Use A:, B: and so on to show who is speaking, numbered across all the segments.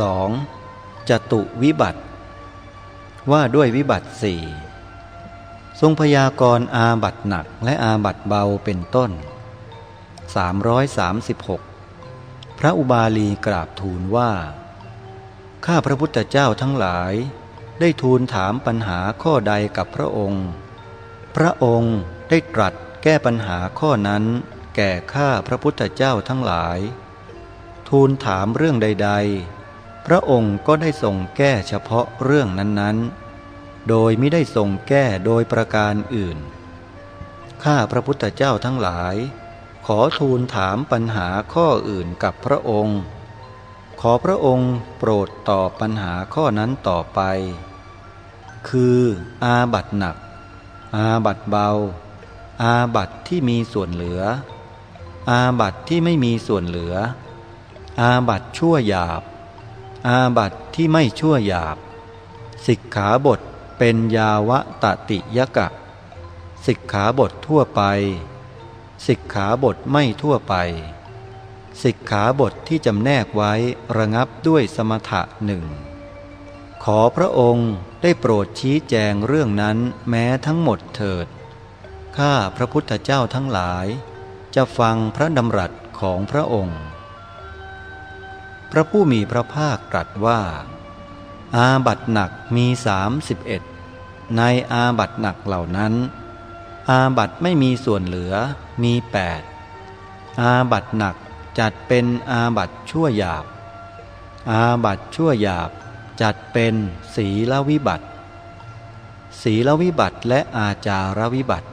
A: 2. จตุวิบัติ ว่าด้วยวิบัติสี่ทรงพยากรณ์อาบัตหนักและอาบัตเบาเป็นต้น 336 พระอุบาลีกราบทูลว่า ข้าพระพุทธเจ้าทั้งหลาย ได้ทูลถามปัญหาข้อใดกับพระองค์ พระองค์ได้ตรัสแก้ปัญหาข้อนั้นแก่ข้าพระพุทธเจ้าทั้งหลาย ทูลถามเรื่องใด พระองค์ก็ได้ทรงแก้เฉพาะเรื่องนั้นๆ โดยไม่ได้ทรงแก้โดยประการอื่น ข้าพระพุทธเจ้าทั้งหลาย ขอทูลถามปัญหาข้ออื่นกับพระองค์ ขอพระองค์โปรดตอบปัญหาข้อนั้นต่อไป คืออาบัตหนัก อาบัตเบา อาบัตที่มีส่วนเหลือ อาบัตที่ไม่มีส่วนเหลือ อาบัตชั่วหยาบ อาบัตที่ไม่ชั่วหยาบ สิกขาบทเป็นยาวะตติยกะ สิกขาบททั่วไป สิกขาบทไม่ทั่วไป สิกขาบทที่จำแนกไว้ระงับด้วยสมถะหนึ่ง ขอพระองค์ได้โปรดชี้แจงเรื่องนั้นแม้ทั้งหมดเถิด ข้าพระพุทธเจ้าทั้งหลาย จะฟังพระดำรัสของพระองค์ พระผู้มีพระภาคตรัสว่า อาบัตหนักมีสามสิบเอ็ดในอาบัตหนักเหล่านั้น อาบัตไม่มีส่วนเหลือมีแปดอาบัตหนักจัดเป็นอาบัตชั่วหยาบ อาบัตชั่วหยาบจัดเป็นศีลวิบัติศีลวิบัติและอาจารวิบัติ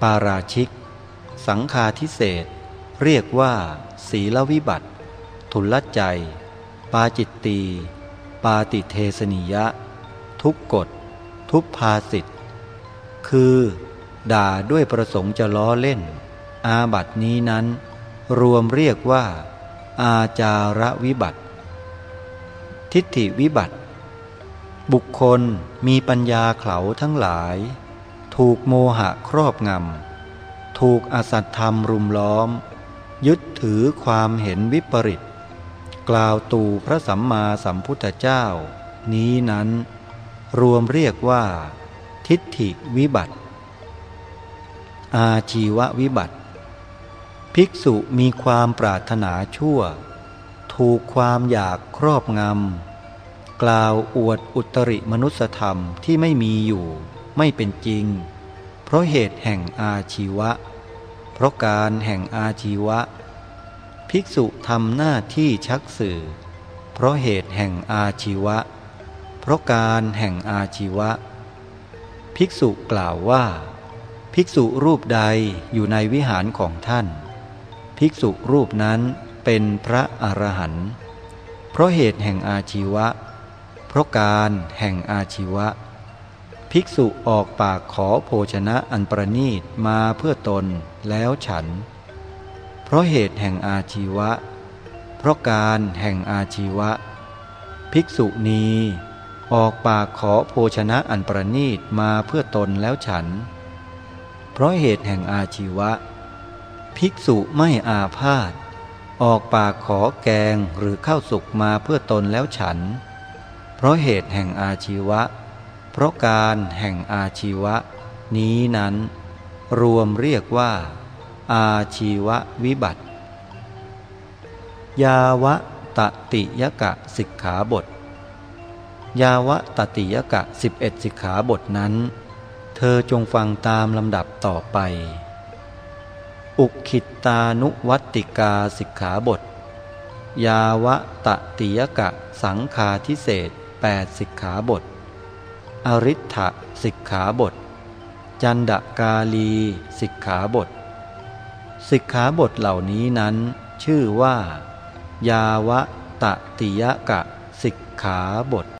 A: ปาราชิก สังคาทิเศษเรียกว่า ศีลวิบัติ ทุลใจ ปาจิตตี ปาติเทสนิยะ ทุกกฎ ทุกภาสิทธ์คือ ด่าด้วยประสงค์จะล้อเล่น อาบัตินี้นั้น รวมเรียกว่า อาจารวิบัติ ทิฏฐิวิบัติ บุคคลมีปัญญาเขาทั้งหลาย ถูกโมหะครอบงำ ถูกอสัตธรรมรุมล้อม ยึดถือความเห็นวิปริต กล่าวตูพระสัมมาสัมพุทธเจ้า นี้นั้น รวมเรียกว่า ทิฏฐิวิบัติ อาชีววิบัติ ภิกษุมีความปรารถนาชั่ว ถูกความอยากครอบงำ กล่าวอวดอุตริมนุสธรรมที่ไม่มีอยู่ไม่เป็นจริง เพราะเหตุแห่งอาชีวะ เพราะการแห่งอาชีวะ ภิกษุทำหน้าที่ชักสื่อ เพราะเหตุแห่งอาชีวะ เพราะการแห่งอาชีวะ ภิกษุกล่าวว่า ภิกษุรูปใดอยู่ในวิหารของท่าน ภิกษุรูปนั้นเป็นพระอรหันต์เพราะเหตุแห่งอาชีวะ เพราะการแห่งอาชีวะ ภิกษุออกปากขอโภชนะอันประนีตมาเพื่อตนแล้วฉัน เพราะเหตุแห่งอาชีวะ เพราะการแห่งอาชีวะ ภิกษุนีออกปากขอโภชนะอันประนีตมาเพื่อตนแล้วฉัน เพราะเหตุแห่งอาชีวะ ภิกษุไม่อาพาธออกปากขอแกงหรือข้าวสุกมาเพื่อตนแล้วฉัน เพราะเหตุแห่งอาชีวะ เพราะการแห่งอาชีวะ นี้นั้น รวมเรียกว่า อาชีววิบัติ ยาวะตติยกะสิกขาบท ยาวะตติยกะสิบเอ็ดสิกขาบทนั้น เธอจงฟังตามลำดับต่อไป อุคิตานุวัตติกาสิกขาบท ยาวะตติยกะสังคาทิเศษแปดสิกขาบท อริ t ะสิกขาบท จันดกาลีสิกขาบท สิกขาบทเหล่านี้นั้น ชื่อว่า ยาวะตติยกะสิกขาบท